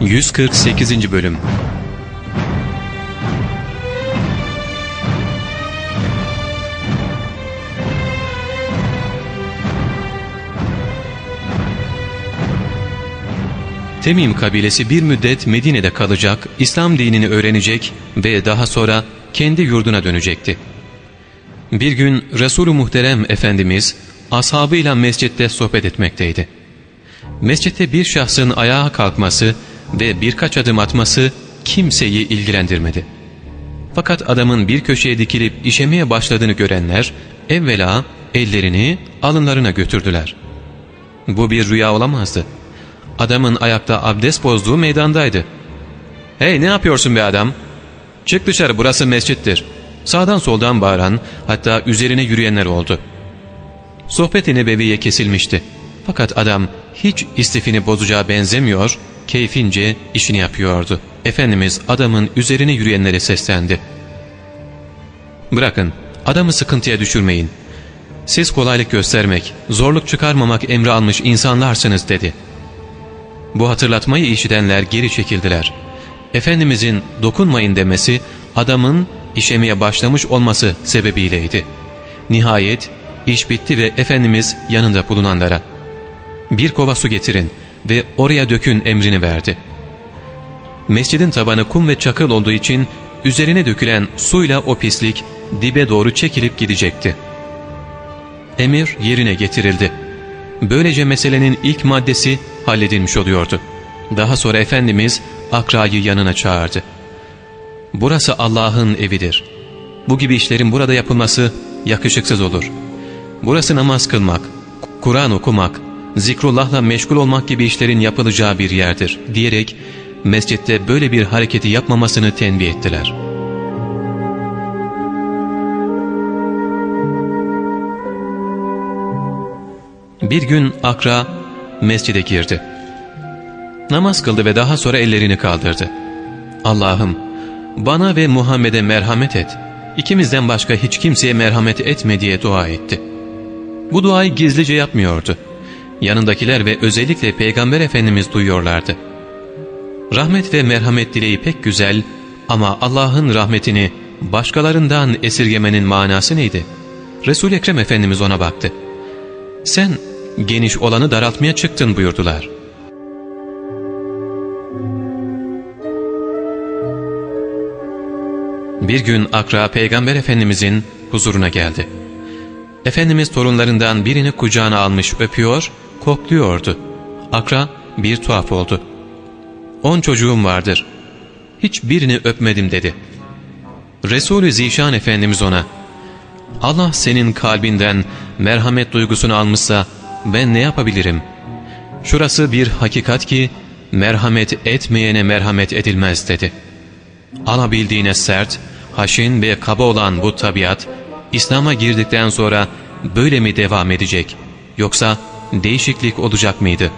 148. Bölüm Temim kabilesi bir müddet Medine'de kalacak, İslam dinini öğrenecek ve daha sonra kendi yurduna dönecekti. Bir gün Resul-ü Muhterem Efendimiz ashabıyla mescitte sohbet etmekteydi. Mescitte bir şahsın ayağa kalkması ve birkaç adım atması kimseyi ilgilendirmedi. Fakat adamın bir köşeye dikilip işemeye başladığını görenler evvela ellerini alınlarına götürdüler. Bu bir rüya olamazdı. Adamın ayakta abdest bozduğu meydandaydı. ''Hey ne yapıyorsun be adam? Çık dışarı burası mescittir.'' Sağdan soldan bağıran hatta üzerine yürüyenler oldu. Sohbet-i kesilmişti. Fakat adam hiç istifini bozacağı benzemiyor, keyfince işini yapıyordu. Efendimiz adamın üzerine yürüyenlere seslendi. ''Bırakın, adamı sıkıntıya düşürmeyin. Siz kolaylık göstermek, zorluk çıkarmamak emri almış insanlarsınız.'' dedi. Bu hatırlatmayı işitenler geri çekildiler. Efendimizin dokunmayın demesi adamın işemeye başlamış olması sebebiyleydi. Nihayet iş bitti ve Efendimiz yanında bulunanlara ''Bir kova su getirin ve oraya dökün'' emrini verdi. Mescidin tabanı kum ve çakıl olduğu için üzerine dökülen suyla o pislik dibe doğru çekilip gidecekti. Emir yerine getirildi. Böylece meselenin ilk maddesi halledilmiş oluyordu. Daha sonra Efendimiz Akra'yı yanına çağırdı. Burası Allah'ın evidir. Bu gibi işlerin burada yapılması yakışıksız olur. Burası namaz kılmak, Kur'an okumak, zikrullahla meşgul olmak gibi işlerin yapılacağı bir yerdir diyerek mescitte böyle bir hareketi yapmamasını tenbih ettiler. Bir gün Akra mescide girdi. Namaz kıldı ve daha sonra ellerini kaldırdı. Allah'ım bana ve Muhammed'e merhamet et. İkimizden başka hiç kimseye merhamet etme diye dua etti. Bu duayı gizlice yapmıyordu. Yanındakiler ve özellikle Peygamber Efendimiz duyuyorlardı. Rahmet ve merhamet dileği pek güzel ama Allah'ın rahmetini başkalarından esirgemenin manası neydi? Resul-i Ekrem Efendimiz ona baktı. Sen geniş olanı daraltmaya çıktın buyurdular. Bir gün Akra Peygamber Efendimizin huzuruna geldi. Efendimiz torunlarından birini kucağına almış öpüyor, kokluyordu. Akra bir tuhaf oldu. On çocuğum vardır. Hiç birini öpmedim dedi. Resulü Zişan Efendimiz ona, Allah senin kalbinden merhamet duygusunu almışsa ben ne yapabilirim? Şurası bir hakikat ki merhamet etmeyene merhamet edilmez dedi. Alabildiğine sert, haşin ve kaba olan bu tabiat, İslam'a girdikten sonra böyle mi devam edecek, yoksa değişiklik olacak mıydı?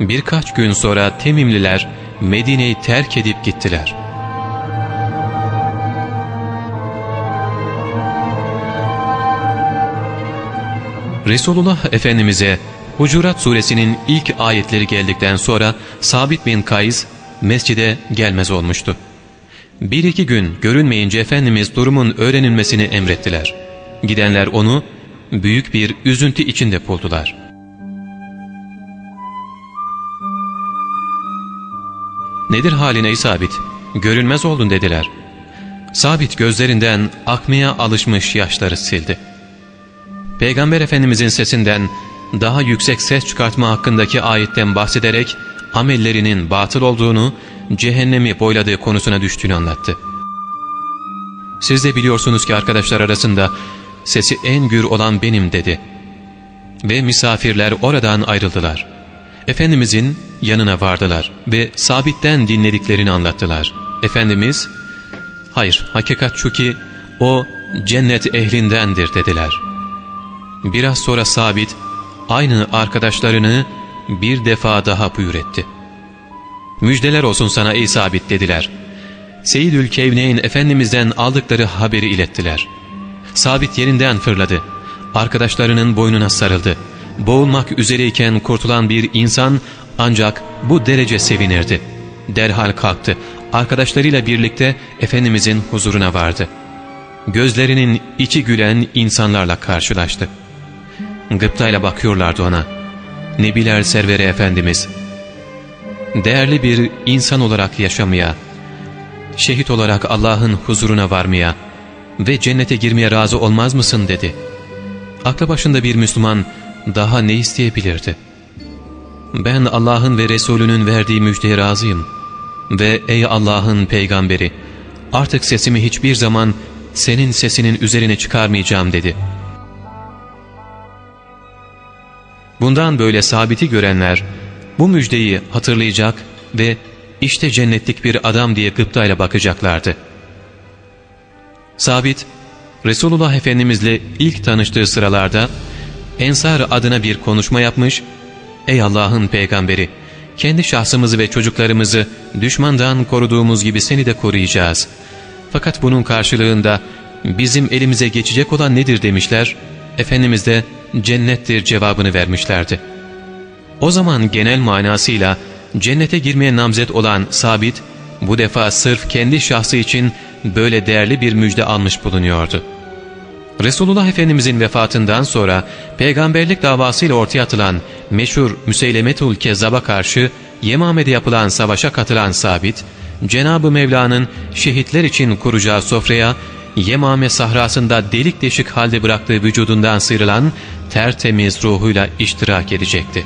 Birkaç gün sonra Temimliler Medine'yi terk edip gittiler. Resulullah Efendimiz'e Hucurat suresinin ilk ayetleri geldikten sonra Sabit bin Kays mescide gelmez olmuştu. Bir iki gün görünmeyince Efendimiz durumun öğrenilmesini emrettiler. Gidenler onu büyük bir üzüntü içinde buldular. ''Nedir halin ey Sabit? Görünmez oldun.'' dediler. Sabit gözlerinden akmaya alışmış yaşları sildi. Peygamber Efendimizin sesinden daha yüksek ses çıkartma hakkındaki ayetten bahsederek amellerinin batıl olduğunu, cehennemi boyladığı konusuna düştüğünü anlattı. Siz de biliyorsunuz ki arkadaşlar arasında sesi en gür olan benim dedi. Ve misafirler oradan ayrıldılar. Efendimizin yanına vardılar ve sabitten dinlediklerini anlattılar. Efendimiz, hayır hakikat şu ki o cennet ehlindendir dediler. Biraz sonra sabit aynı arkadaşlarını bir defa daha buyur etti. Müjdeler olsun sana ey sabit dediler. Seyyidül Kevneyn Efendimiz'den aldıkları haberi ilettiler. Sabit yerinden fırladı. Arkadaşlarının boynuna sarıldı. Boğulmak üzereyken kurtulan bir insan ancak bu derece sevinirdi. Derhal kalktı. Arkadaşlarıyla birlikte Efendimizin huzuruna vardı. Gözlerinin içi gülen insanlarla karşılaştı. Gıptayla bakıyorlardı ona. Nebiler Serveri Efendimiz, değerli bir insan olarak yaşamaya, şehit olarak Allah'ın huzuruna varmaya ve cennete girmeye razı olmaz mısın dedi. Aklı başında bir Müslüman daha ne isteyebilirdi? Ben Allah'ın ve Resulünün verdiği müjdeye razıyım. Ve ey Allah'ın peygamberi artık sesimi hiçbir zaman senin sesinin üzerine çıkarmayacağım dedi. Bundan böyle sabiti görenler bu müjdeyi hatırlayacak ve işte cennetlik bir adam diye gıptayla bakacaklardı. Sabit, Resulullah Efendimizle ilk tanıştığı sıralarda Ensar adına bir konuşma yapmış, ''Ey Allah'ın peygamberi, kendi şahsımızı ve çocuklarımızı düşmandan koruduğumuz gibi seni de koruyacağız. Fakat bunun karşılığında bizim elimize geçecek olan nedir demişler, Efendimiz de cennettir cevabını vermişlerdi. O zaman genel manasıyla cennete girmeye namzet olan Sabit, bu defa sırf kendi şahsı için böyle değerli bir müjde almış bulunuyordu. Resulullah Efendimizin vefatından sonra peygamberlik davasıyla ortaya atılan meşhur Müseylemetul Kezzab'a karşı Yemame'de yapılan savaşa katılan Sabit, Cenab-ı Mevla'nın şehitler için kuracağı sofraya Yemame sahrasında delik deşik halde bıraktığı vücudundan sıyrılan tertemiz ruhuyla iştirak edecekti.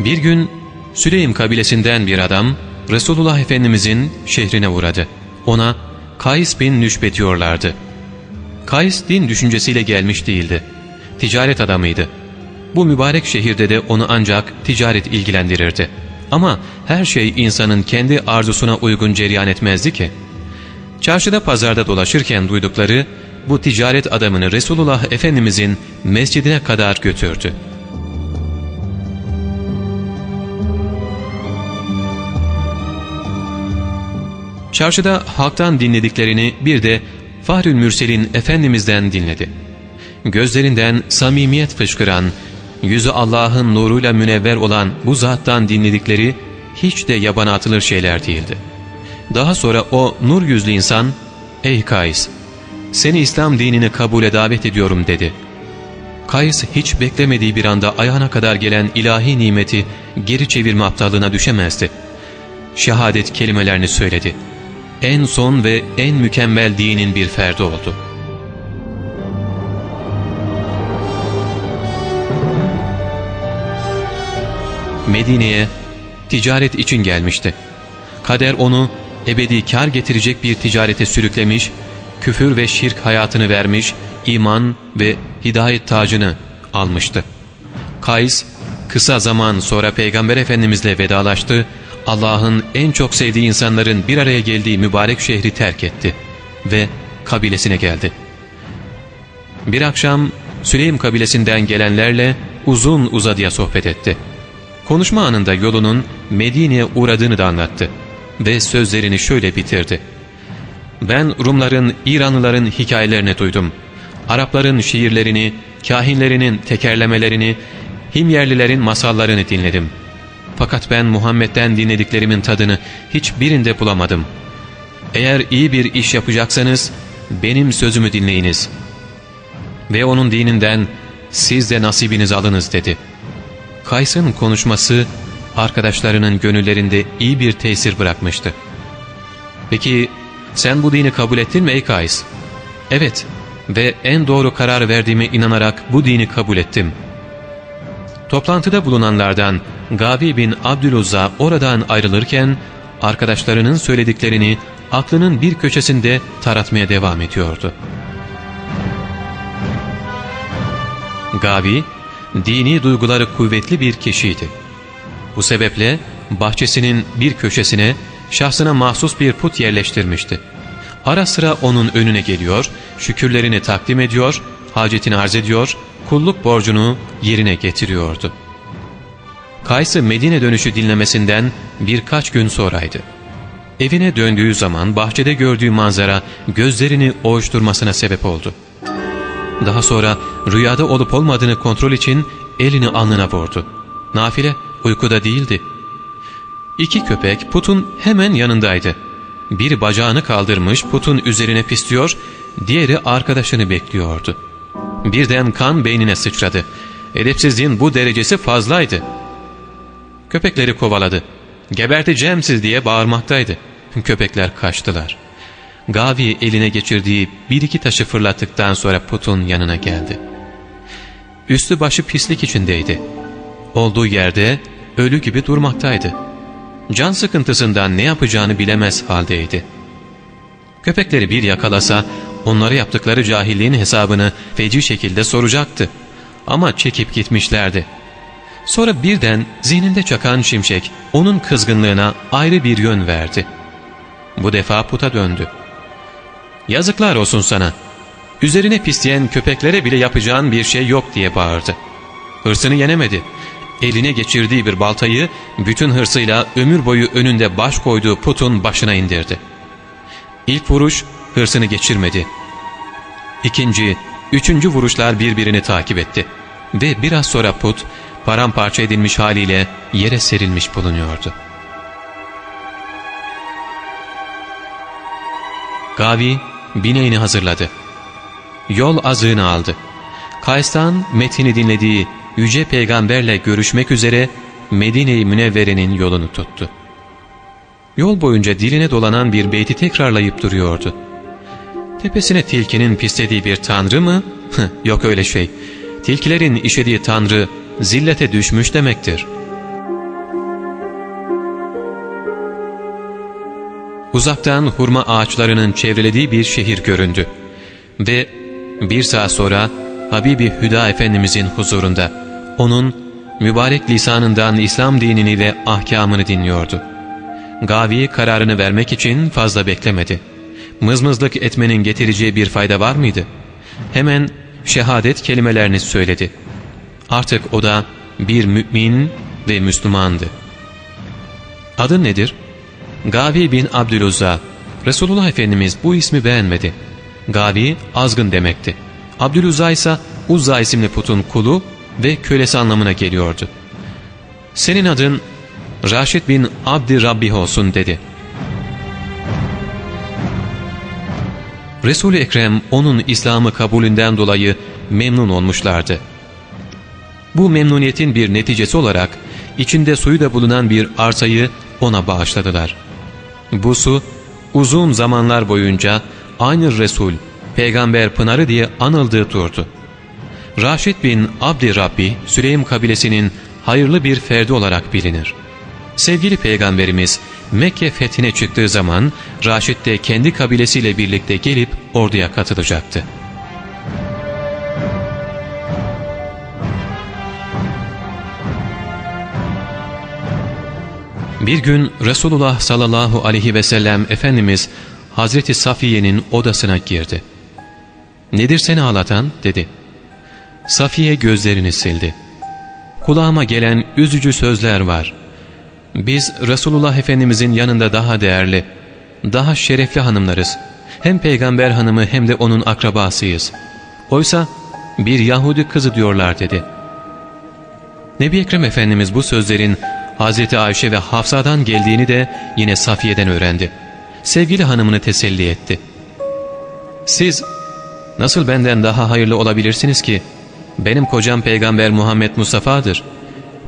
Bir gün Süleym kabilesinden bir adam Resulullah Efendimizin şehrine uğradı. Ona Kays bin Nüşbe diyorlardı. Kays din düşüncesiyle gelmiş değildi. Ticaret adamıydı. Bu mübarek şehirde de onu ancak ticaret ilgilendirirdi. Ama her şey insanın kendi arzusuna uygun cereyan etmezdi ki. Çarşıda pazarda dolaşırken duydukları bu ticaret adamını Resulullah Efendimizin mescidine kadar götürdü. Çarşıda halktan dinlediklerini bir de Fahrül Mürsel'in Efendimiz'den dinledi. Gözlerinden samimiyet fışkıran, yüzü Allah'ın nuruyla münevver olan bu zattan dinledikleri hiç de yabana atılır şeyler değildi. Daha sonra o nur yüzlü insan, ''Ey Kays, seni İslam dinini kabule davet ediyorum.'' dedi. Kays hiç beklemediği bir anda ayağına kadar gelen ilahi nimeti geri çevirme aptallığına düşemezdi. Şehadet kelimelerini söyledi en son ve en mükemmel dinin bir ferdi oldu. Medine'ye ticaret için gelmişti. Kader onu ebedi kar getirecek bir ticarete sürüklemiş, küfür ve şirk hayatını vermiş, iman ve hidayet tacını almıştı. Kays kısa zaman sonra Peygamber Efendimizle vedalaştı Allah'ın en çok sevdiği insanların bir araya geldiği mübarek şehri terk etti ve kabilesine geldi. Bir akşam Süleym kabilesinden gelenlerle uzun uzadıya sohbet etti. Konuşma anında yolunun Medine'ye uğradığını da anlattı ve sözlerini şöyle bitirdi. Ben Rumların, İranlıların hikayelerini duydum. Arapların şiirlerini, kahinlerinin tekerlemelerini, Himyerlilerin masallarını dinledim.'' Fakat ben Muhammed'den dinlediklerimin tadını hiçbirinde bulamadım. Eğer iyi bir iş yapacaksanız benim sözümü dinleyiniz. Ve onun dininden siz de nasibinizi alınız dedi. Kays'ın konuşması arkadaşlarının gönüllerinde iyi bir tesir bırakmıştı. Peki sen bu dini kabul ettin mi ey Kays? Evet ve en doğru karar verdiğime inanarak bu dini kabul ettim. Toplantıda bulunanlardan Gabi bin Abdüluzza oradan ayrılırken arkadaşlarının söylediklerini aklının bir köşesinde taratmaya devam ediyordu. Gabi, dini duyguları kuvvetli bir kişiydi. Bu sebeple bahçesinin bir köşesine şahsına mahsus bir put yerleştirmişti. Ara sıra onun önüne geliyor, şükürlerini takdim ediyor, hacetini arz ediyor, kulluk borcunu yerine getiriyordu.'' Kays'ı Medine dönüşü dinlemesinden birkaç gün sonraydı. Evine döndüğü zaman bahçede gördüğü manzara gözlerini oğuşturmasına sebep oldu. Daha sonra rüyada olup olmadığını kontrol için elini alnına vurdu. Nafile uykuda değildi. İki köpek putun hemen yanındaydı. Biri bacağını kaldırmış putun üzerine pisliyor, diğeri arkadaşını bekliyordu. Birden kan beynine sıçradı. Edepsizliğin bu derecesi fazlaydı. Köpekleri kovaladı. Geberteceğim siz diye bağırmaktaydı. Köpekler kaçtılar. Gavi eline geçirdiği bir iki taşı fırlattıktan sonra putun yanına geldi. Üstü başı pislik içindeydi. Olduğu yerde ölü gibi durmaktaydı. Can sıkıntısından ne yapacağını bilemez haldeydi. Köpekleri bir yakalasa onları yaptıkları cahilliğin hesabını feci şekilde soracaktı. Ama çekip gitmişlerdi. Sonra birden zihninde çakan şimşek onun kızgınlığına ayrı bir yön verdi. Bu defa puta döndü. ''Yazıklar olsun sana. Üzerine pisleyen köpeklere bile yapacağın bir şey yok.'' diye bağırdı. Hırsını yenemedi. Eline geçirdiği bir baltayı bütün hırsıyla ömür boyu önünde baş koyduğu putun başına indirdi. İlk vuruş hırsını geçirmedi. İkinci, üçüncü vuruşlar birbirini takip etti. Ve biraz sonra put paramparça edilmiş haliyle yere serilmiş bulunuyordu. Gavi bineğini hazırladı. Yol azığını aldı. Kays'tan metini dinlediği Yüce Peygamberle görüşmek üzere Medine-i Münevvere'nin yolunu tuttu. Yol boyunca diline dolanan bir beyti tekrarlayıp duruyordu. Tepesine tilkinin pislediği bir tanrı mı? Yok öyle şey. Tilkilerin işediği tanrı zillete düşmüş demektir. Uzaktan hurma ağaçlarının çevrelediği bir şehir göründü. Ve bir saat sonra Habibi Hüda Efendimizin huzurunda onun mübarek lisanından İslam dinini ve ahkamını dinliyordu. Gavi kararını vermek için fazla beklemedi. Mızmızlık etmenin getireceği bir fayda var mıydı? Hemen şehadet kelimelerini söyledi. Artık o da bir mümin ve Müslümandı. Adın nedir? Gavi bin Abdüluzza. Resulullah Efendimiz bu ismi beğenmedi. Gavi azgın demekti. Abdüluzza ise Uzza isimli putun kulu ve kölesi anlamına geliyordu. Senin adın Raşid bin Abdi Rabbih olsun dedi. Resul-i Ekrem onun İslam'ı kabulünden dolayı memnun olmuşlardı. Bu memnuniyetin bir neticesi olarak içinde suyu da bulunan bir arsayı ona bağışladılar. Bu su uzun zamanlar boyunca aynı Resul, Peygamber Pınarı diye anıldığı durdu. Raşid bin Abdi Rabbi, Süleym kabilesinin hayırlı bir ferdi olarak bilinir. Sevgili Peygamberimiz Mekke fethine çıktığı zaman Raşid de kendi kabilesiyle birlikte gelip orduya katılacaktı. Bir gün Resulullah sallallahu aleyhi ve sellem Efendimiz Hazreti Safiye'nin odasına girdi. ''Nedir seni ağlatan?'' dedi. Safiye gözlerini sildi. ''Kulağıma gelen üzücü sözler var. Biz Resulullah Efendimizin yanında daha değerli, daha şerefli hanımlarız. Hem peygamber hanımı hem de onun akrabasıyız. Oysa bir Yahudi kızı diyorlar dedi. Nebi Ekrem Efendimiz bu sözlerin Hazreti Ayşe ve Hafsa'dan geldiğini de yine Safiye'den öğrendi. Sevgili hanımını teselli etti. Siz nasıl benden daha hayırlı olabilirsiniz ki? Benim kocam peygamber Muhammed Mustafa'dır.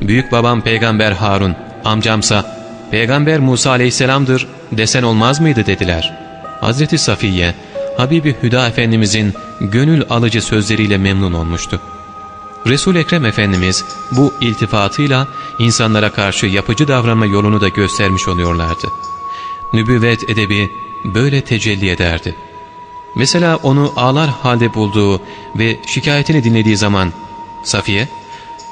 Büyük babam peygamber Harun, amcamsa peygamber Musa aleyhisselamdır desen olmaz mıydı dediler. Hazreti Safiye, Habibi Hüda Efendimizin gönül alıcı sözleriyle memnun olmuştu. resul Ekrem Efendimiz bu iltifatıyla insanlara karşı yapıcı davranma yolunu da göstermiş oluyorlardı. Nübüvvet edebi böyle tecelli ederdi. Mesela onu ağlar halde bulduğu ve şikayetini dinlediği zaman Safiye,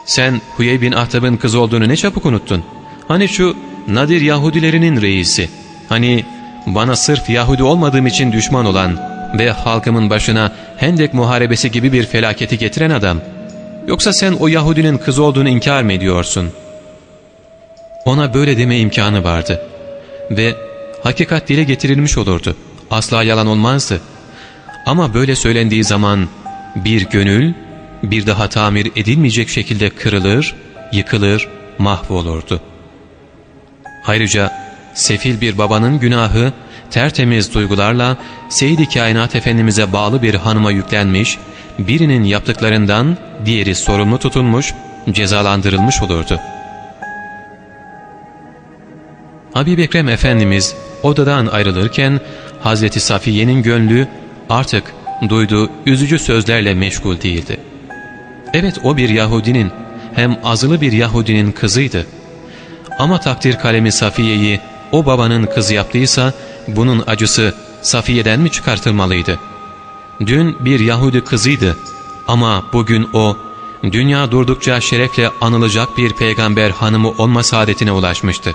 sen Huyey bin Ahtab'ın kızı olduğunu ne çabuk unuttun. Hani şu Nadir Yahudilerinin reisi, hani bana sırf Yahudi olmadığım için düşman olan ve halkımın başına Hendek muharebesi gibi bir felaketi getiren adam. Yoksa sen o Yahudinin kızı olduğunu inkar mı ediyorsun? ona böyle deme imkanı vardı. Ve hakikat dile getirilmiş olurdu. Asla yalan olmazdı. Ama böyle söylendiği zaman bir gönül bir daha tamir edilmeyecek şekilde kırılır, yıkılır, mahvolurdu. Ayrıca sefil bir babanın günahı tertemiz duygularla Seyyid-i Kainat Efendimiz'e bağlı bir hanıma yüklenmiş, birinin yaptıklarından diğeri sorumlu tutulmuş, cezalandırılmış olurdu. Habib Ekrem Efendimiz odadan ayrılırken Hazreti Safiye'nin gönlü artık duyduğu üzücü sözlerle meşgul değildi. Evet o bir Yahudinin hem azılı bir Yahudinin kızıydı. Ama takdir kalemi Safiye'yi o babanın kızı yaptıysa bunun acısı Safiye'den mi çıkartılmalıydı? Dün bir Yahudi kızıydı ama bugün o dünya durdukça şerefle anılacak bir peygamber hanımı olma saadetine ulaşmıştı.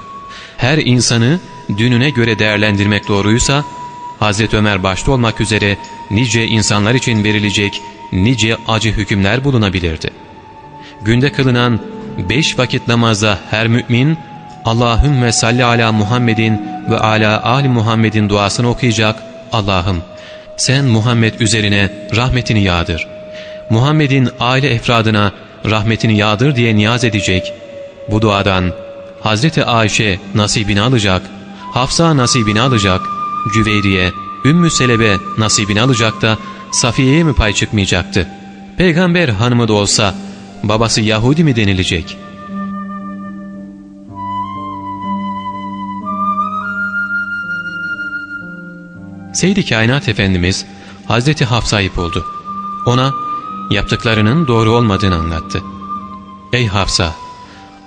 Her insanı dününe göre değerlendirmek doğruysa Hazreti Ömer başta olmak üzere nice insanlar için verilecek nice acı hükümler bulunabilirdi. Günde kılınan beş vakit namazda her mümin Allahümme salli ala Muhammedin ve ala ali Muhammedin duasını okuyacak. Allah'ım sen Muhammed üzerine rahmetini yağdır. Muhammed'in aile efradına rahmetini yağdır diye niyaz edecek. Bu duadan Hazreti Ayşe nasibini alacak, Hafsa nasibini alacak, Cüveyriye, Ümmü Selebe nasibini alacak da Safiye'ye mi pay çıkmayacaktı? Peygamber hanımı da olsa babası Yahudi mi denilecek? Seyyid-i Kainat Efendimiz Hazreti Hafsa'yı buldu. Ona yaptıklarının doğru olmadığını anlattı. Ey Hafsa!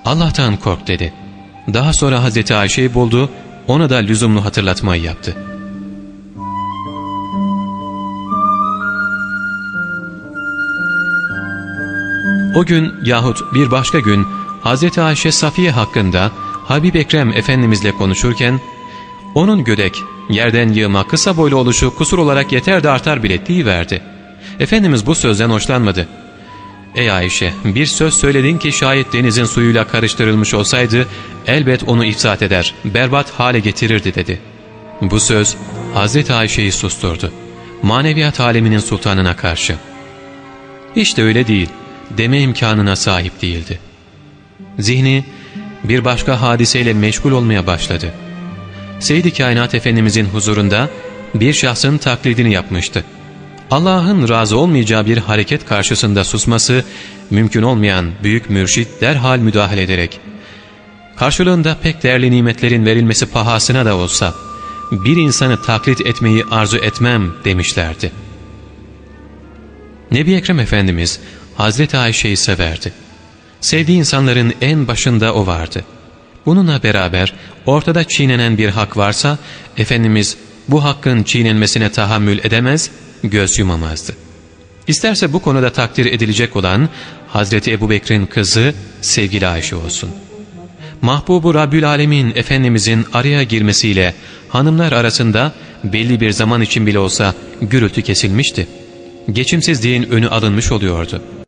Allah'tan kork dedi. Daha sonra Hazreti Ayşe'yi buldu, ona da lüzumlu hatırlatmayı yaptı. O gün yahut bir başka gün Hz. Ayşe Safiye hakkında Habib Ekrem Efendimizle konuşurken onun gödek, yerden yığma kısa boylu oluşu kusur olarak yeter de artar bile verdi. Efendimiz bu sözden hoşlanmadı. Ey Ayşe bir söz söyledin ki şayet denizin suyuyla karıştırılmış olsaydı elbet onu ifsat eder, berbat hale getirirdi dedi. Bu söz Hazreti Ayşe'yi susturdu. Maneviyat aleminin sultanına karşı. Hiç de öyle değil deme imkanına sahip değildi. Zihni bir başka hadiseyle meşgul olmaya başladı. Seyyid-i Kainat Efendimizin huzurunda bir şahsın taklidini yapmıştı. Allah'ın razı olmayacağı bir hareket karşısında susması mümkün olmayan büyük mürşit derhal müdahale ederek karşılığında pek değerli nimetlerin verilmesi pahasına da olsa bir insanı taklit etmeyi arzu etmem demişlerdi. Nebi Ekrem Efendimiz Hazreti Ayşe'yi severdi. Sevdiği insanların en başında o vardı. Bununla beraber ortada çiğnenen bir hak varsa Efendimiz bu hakkın çiğnenmesine tahammül edemez, göz yumamazdı. İsterse bu konuda takdir edilecek olan Hazreti Ebu Bekir'in kızı sevgili Ayşe olsun. Mahbubu Rabbül Alemin Efendimizin araya girmesiyle hanımlar arasında belli bir zaman için bile olsa gürültü kesilmişti. Geçimsizliğin önü alınmış oluyordu.''